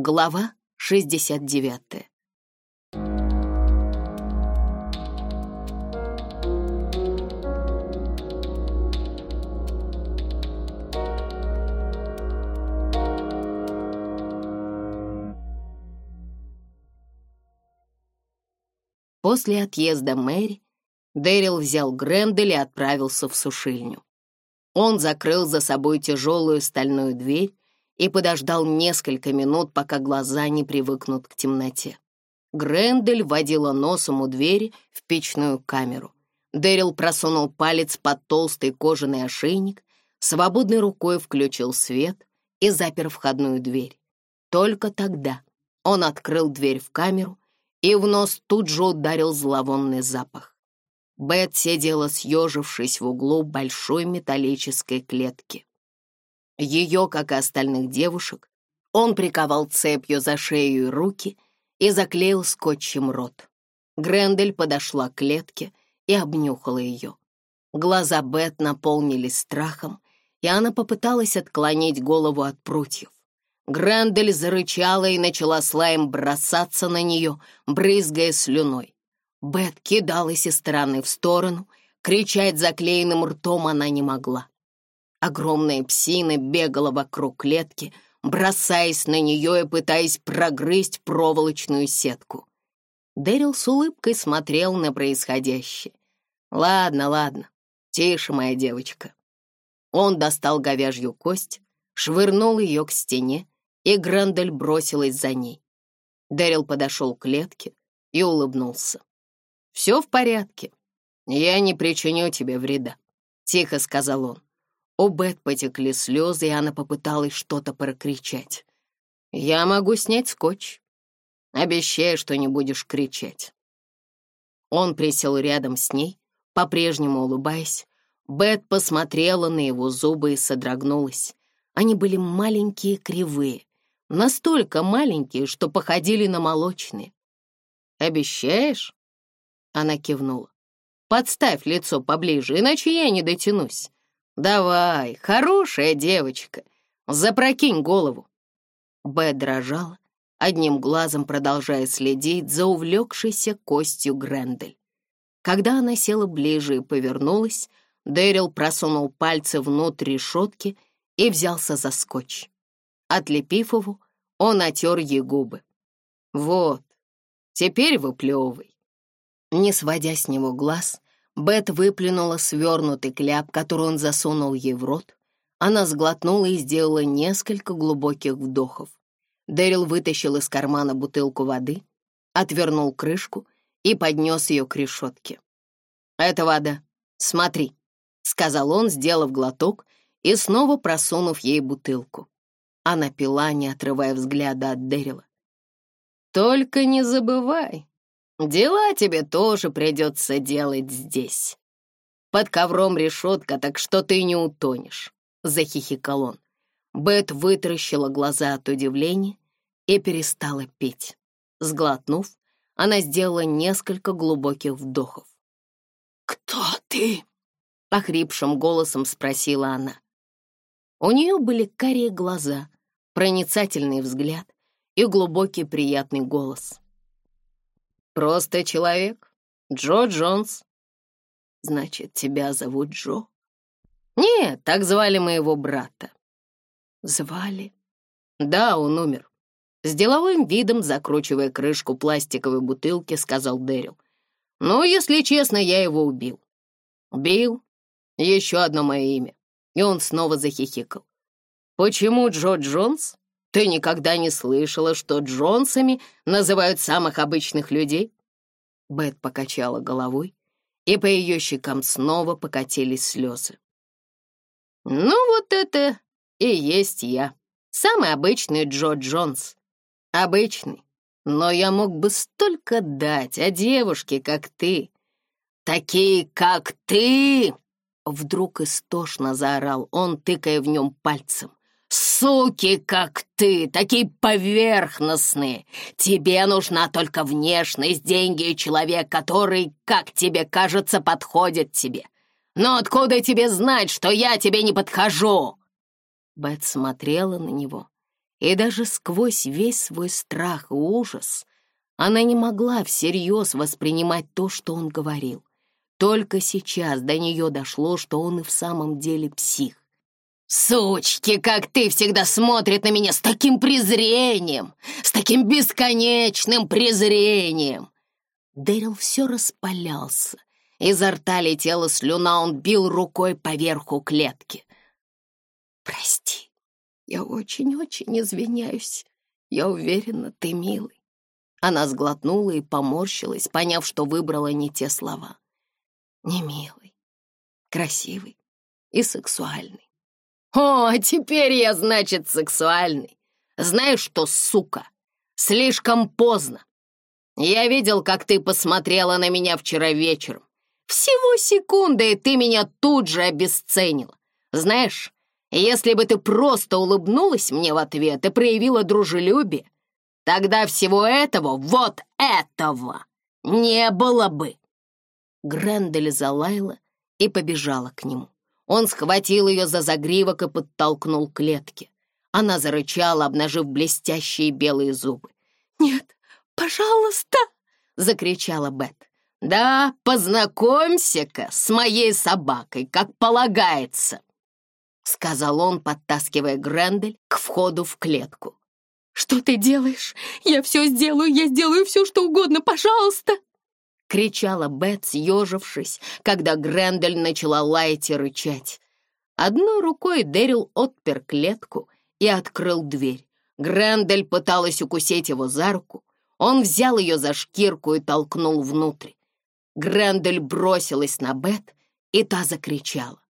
Глава 69 После отъезда Мэри Дэрил взял Грендель и отправился в сушильню. Он закрыл за собой тяжелую стальную дверь, и подождал несколько минут, пока глаза не привыкнут к темноте. Грендель водила носом у двери в печную камеру. Дэрил просунул палец под толстый кожаный ошейник, свободной рукой включил свет и запер входную дверь. Только тогда он открыл дверь в камеру, и в нос тут же ударил зловонный запах. Бет сидела, съежившись в углу большой металлической клетки ее, как и остальных девушек, он приковал цепью за шею и руки и заклеил скотчем рот. Грендель подошла к клетке и обнюхала ее. Глаза Бет наполнились страхом, и она попыталась отклонить голову от прутьев. Грендель зарычала и начала слаем бросаться на нее, брызгая слюной. Бет кидалась из стороны в сторону, кричать заклеенным ртом она не могла. Огромная псина бегала вокруг клетки, бросаясь на нее и пытаясь прогрызть проволочную сетку. Дэрил с улыбкой смотрел на происходящее. «Ладно, ладно, тише, моя девочка». Он достал говяжью кость, швырнул ее к стене, и Грендель бросилась за ней. Дэрил подошел к клетке и улыбнулся. «Все в порядке. Я не причиню тебе вреда», — тихо сказал он. Обет потекли слезы, и она попыталась что-то прокричать. «Я могу снять скотч. Обещаю, что не будешь кричать». Он присел рядом с ней, по-прежнему улыбаясь. Бет посмотрела на его зубы и содрогнулась. Они были маленькие кривые, настолько маленькие, что походили на молочные. «Обещаешь?» Она кивнула. «Подставь лицо поближе, иначе я не дотянусь». Давай, хорошая девочка, запрокинь голову. Б дрожала, одним глазом продолжая следить за увлекшейся костью Грендель. Когда она села ближе и повернулась, Дэрил просунул пальцы внутрь решетки и взялся за скотч. Отлепив его, он отер ей губы. «Вот, теперь выплевывай». Не сводя с него глаз, Бет выплюнула свернутый кляп, который он засунул ей в рот. Она сглотнула и сделала несколько глубоких вдохов. Дэрил вытащил из кармана бутылку воды, отвернул крышку и поднес ее к решетке. «Это вода. Смотри», — сказал он, сделав глоток и снова просунув ей бутылку. Она пила, не отрывая взгляда от Дэрила. «Только не забывай, Дела тебе тоже придется делать здесь. Под ковром решетка, так что ты не утонешь», — захихикал он. Бет вытаращила глаза от удивления и перестала петь. Сглотнув, она сделала несколько глубоких вдохов. «Кто ты?» — Похрипшим голосом спросила она. У нее были карие глаза, проницательный взгляд и глубокий приятный голос. Просто человек. Джо Джонс. Значит, тебя зовут Джо? Нет, так звали моего брата. Звали? Да, он умер. С деловым видом, закручивая крышку пластиковой бутылки, сказал Дэрил. Ну, если честно, я его убил. Убил? Еще одно мое имя. И он снова захихикал. Почему Джо Джонс? Ты никогда не слышала, что Джонсами называют самых обычных людей?» Бет покачала головой, и по ее щекам снова покатились слезы. «Ну вот это и есть я, самый обычный Джо Джонс. Обычный, но я мог бы столько дать о девушке, как ты. Такие, как ты!» Вдруг истошно заорал он, тыкая в нем пальцем. Суки, как ты, такие поверхностные. Тебе нужна только внешность, деньги и человек, который, как тебе кажется, подходит тебе. Но откуда тебе знать, что я тебе не подхожу?» Бет смотрела на него, и даже сквозь весь свой страх и ужас она не могла всерьез воспринимать то, что он говорил. Только сейчас до нее дошло, что он и в самом деле псих. Сучки, как ты, всегда смотрит на меня с таким презрением, с таким бесконечным презрением!» Дэрил все распалялся. Изо рта летела слюна, он бил рукой поверху клетки. «Прости, я очень-очень извиняюсь. Я уверена, ты милый». Она сглотнула и поморщилась, поняв, что выбрала не те слова. «Не милый, красивый и сексуальный. «О, теперь я, значит, сексуальный. Знаешь что, сука, слишком поздно. Я видел, как ты посмотрела на меня вчера вечером. Всего секунды, и ты меня тут же обесценила. Знаешь, если бы ты просто улыбнулась мне в ответ и проявила дружелюбие, тогда всего этого, вот этого, не было бы». Грендель залаяла и побежала к нему. Он схватил ее за загривок и подтолкнул к клетке. Она зарычала, обнажив блестящие белые зубы. «Нет, пожалуйста!» — закричала Бет. «Да, познакомься-ка с моей собакой, как полагается!» — сказал он, подтаскивая Грендель к входу в клетку. «Что ты делаешь? Я все сделаю, я сделаю все, что угодно, пожалуйста!» — кричала Бет, съежившись, когда Грендель начала лаять и рычать. Одной рукой Дэрил отпер клетку и открыл дверь. Грендель пыталась укусить его за руку. Он взял ее за шкирку и толкнул внутрь. Грендель бросилась на Бет, и та закричала.